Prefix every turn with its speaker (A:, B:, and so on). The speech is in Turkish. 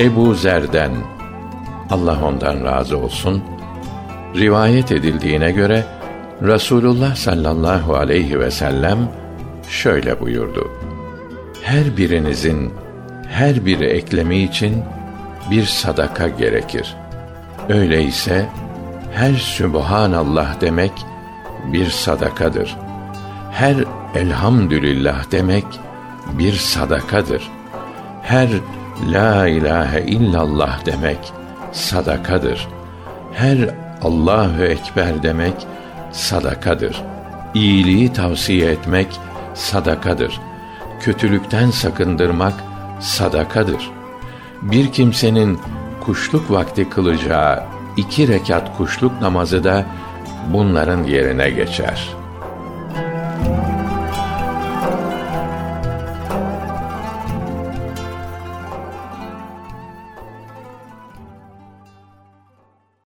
A: Ebu Zer'den Allah ondan razı olsun rivayet edildiğine göre Rasulullah sallallahu aleyhi ve sellem şöyle buyurdu. Her birinizin her bir eklemi için bir sadaka gerekir. Öyleyse her Sübhanallah demek bir sadakadır. Her elhamdülillah demek bir sadakadır. Her la ilahe illallah demek sadakadır. Her Allahu ekber demek sadakadır. İyiliği tavsiye etmek sadakadır. Kötülükten sakındırmak sadakadır. Bir kimsenin kuşluk vakti kılacağı iki rekat kuşluk namazı da bunların yerine geçer.''